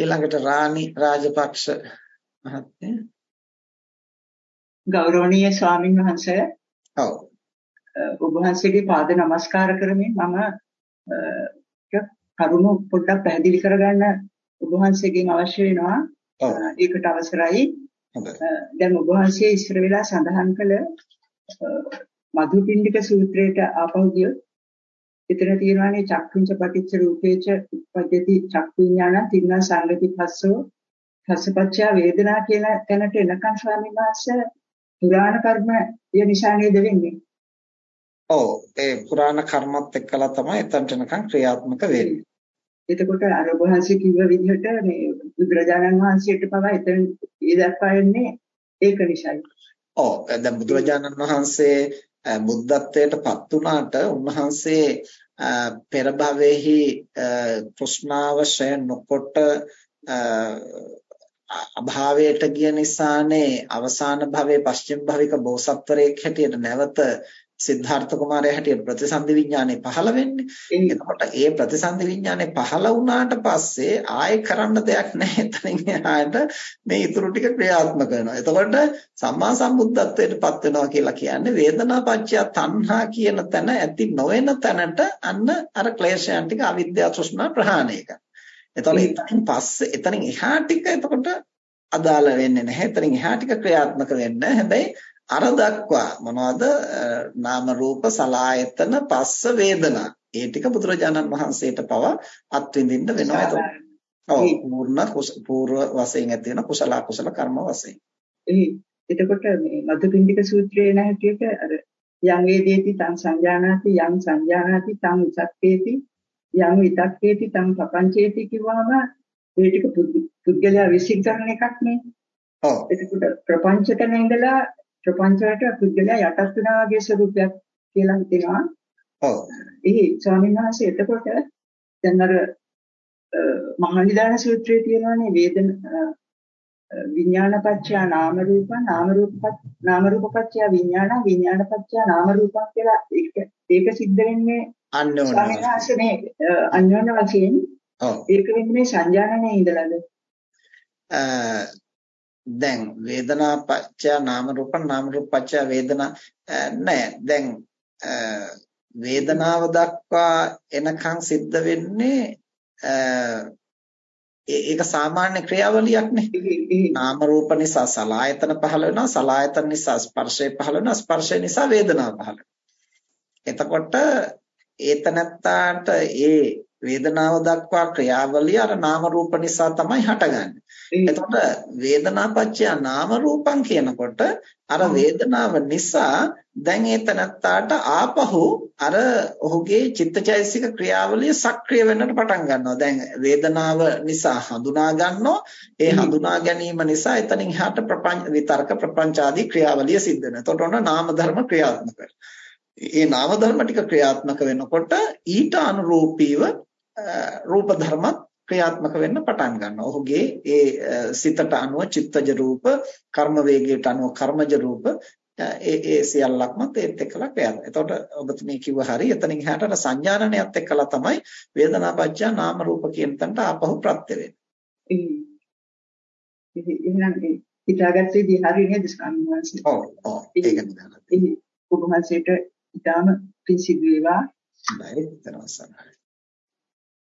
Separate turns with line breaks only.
ඊළඟට රාණි රාජපක්ෂ මහත්මිය
ගෞරවනීය ස්වාමින් වහන්සේ
ඔව්
ඔබ වහන්සේගේ පාද නමස්කාර කරමින් මම කරුණු පොඩ්ඩක් පැහැදිලි කරගන්න ඔබ වහන්සේගෙන් අවශ්‍ය වෙනවා. ඒකට අවසරයි. දැන් ඔබ වහන්සේ ඉස්සර වෙලා සඳහන් කළ මధుපිණ්ඩික සූත්‍රයට ආපහු ගියොත් එතන තියෙනවානේ චක්කුංච පටිච්ච රූපේච උපජ්ජති චක්කු විඥාන තින්න සංගති පස්සෝ පස්සපච්චය වේදනා කියන තැනට එනකන් ස්වාමීන් වහන්සේ පුරාණ කර්ම ය නිසා නේද වෙන්නේ?
ඔව් ඒ පුරාණ කර්මත් එක්කලා තමයි එතනට එනකන් ක්‍රියාත්මක වෙන්නේ.
එතකොට අර වහන්සේ කිව්ව විදිහට මේ බුදුරජාණන් වහන්සේට පවා එතන ඒ දක්වන්නේ ඒක නිසායි.
ඔව් දැන් බුදුරජාණන් වහන්සේ බුද්ධත්වයට පත් වුණාට උන්වහන්සේ පෙර භවයේහි තෘෂ්ණාව ශ්‍රය නොකොට අභාවයට ගිය නිසානේ අවසාන භවයේ පස්චිම භවික බෝසත්වරයෙක් හැටියට නැවත සිද්ධාර්ථ කුමාරයා හැටියට ප්‍රතිසන්දි විඥානේ පහළ වෙන්නේ. එතකොට ඒ ප්‍රතිසන්දි විඥානේ පහළ වුණාට පස්සේ ආයෙ කරන්න දෙයක් නැහැ. එතනින් එහාට මේ ඊටු ටික ක්‍රියාත්මක වෙනවා. එතකොට සම්මා සම්බුද්ධත්වයට පත් වෙනවා කියලා කියන්නේ වේදනාපච්චය තණ්හා කියන තැන ඇති නොවන තැනට අන්න අර ක්ලේශයන් ටික අවිද්‍යාව තෘෂ්ණා ප්‍රහාණය කරනවා. එතකොට එතනින් පස්සේ එතනින් එහා ටික එතකොට අදාළ වෙන්නේ නැහැ. එතනින් එහා ටික ක්‍රියාත්මක වෙන්න. හැබැයි අර දක්වා මොනවද? නාම රූප සලායතන පස්ස වේදනා. ඒ ටික බුදුරජාණන් වහන්සේට පව අත්විඳින්න වෙනවා. එතකොට ඔව්. පූර්ණ පූර්ව වශයෙන් ඇති වෙන කුසල කුසල කර්ම වශයෙන්.
එතකොට මේ මදුපිණ්ඩික සූත්‍රයේ නැහැටියට අර යං වේදේති තං සංජානාති යං සංජානාති තං විතක්කේති යං විතක්කේති තං පපංචේති කිව්වම ඒ ටික පුද්ගලයා විශ්ිකරණ එකක් නේ. ඔව්. එතකොට ප්‍රපංචකන ඉඳලා ප්‍රපංචයට පුද්ගලයා යටත් වෙනා වගේ ස්වරූපයක් කියලා හිතෙනවා. ඔව්. ඒ ස්වාමීන් වහන්සේ එතකොට දැන් අර මහනිදාන සූත්‍රයේ තියෙනවානේ වේදන විඥානපච්චය නාම රූප නාම රූපපත් නාම රූපපච්චය විඥාන විඥානපච්චය නාම රූපක් කියලා ඒක ඒක සිද්ධ වෙන්නේ
අන්‍යෝන්‍ය
මේ අන්‍යෝන්‍ය වශයෙන් ඔව් ඒක වෙන්නේ සංජානනයේ ඉඳලාද
දැන් වේදනා පත්‍ය නාම රූප නාම රූප පත්‍ය වේදනා නෑ. දැන් වේදනාව දක්වා එනකන් සිද්ධ වෙන්නේ ඒක සාමාන්‍ය ක්‍රියාවලියක් නේ. නාම රූප නිසා සලායතන පහළ වෙනවා සලායතන නිසා ස්පර්ශය පහළ වෙනවා ස්පර්ශය නිසා වේදනාව පහළ වෙනවා. එතකොට ඒතනත්තාට ඒ වේදනාව දක්වා ක්‍රියාවලිය අර නාම රූප නිසා තමයි හටගන්නේ. එතකොට වේදනාපච්චය නාම රූපං කියනකොට අර වේදනාව නිසා දැන් ඒ තනත්තාට ආපහු අර ඔහුගේ චිත්තචෛසික ක්‍රියාවලිය සක්‍රිය වෙන්නට පටන් ගන්නවා. දැන් වේදනාව නිසා හඳුනා ගන්නවා. ඒ හඳුනා ගැනීම නිසා එතනින් එහාට ප්‍රපංච විතර්ක ප්‍රපංච ආදී ක්‍රියාවලිය සිද්ධ වෙනවා. එතකොට ඔන්න නාම ධර්ම ක්‍රියාත්මක වෙනවා. ඒ නාම ධර්ම ටික ක්‍රියාත්මක වෙනකොට ඊට අනුරූපීව රූප ධර්මත් ක්‍රියාත්මක වෙන්න පටන් ගන්නවා. ඔහුගේ ඒ සිතට අනුව චිත්තජ රූප, කර්ම වේගයට අනුව කර්මජ රූප ඒ ඒ සියල්ලක්ම ඒත් එක්කලා ක්‍රියාත්මක. එතකොට ඔබතුමී කිව්ව හරි එතනින් එහාට අර සංඥානනයත් එක්කලා තමයි වේදනාපච්චය නාම රූප කියන තැනට ආපහු ප්‍රත්‍ය වෙන්නේ.
එහෙනම් හිතාගත්තේ දී හරි නේද ස්වාමීන්?
ඔව් ඔව් ඒක නේද.
ඔබ වහන්සේට ඊටාම පිසිදු වේවා.
හොඳයි ඊතරවසන්.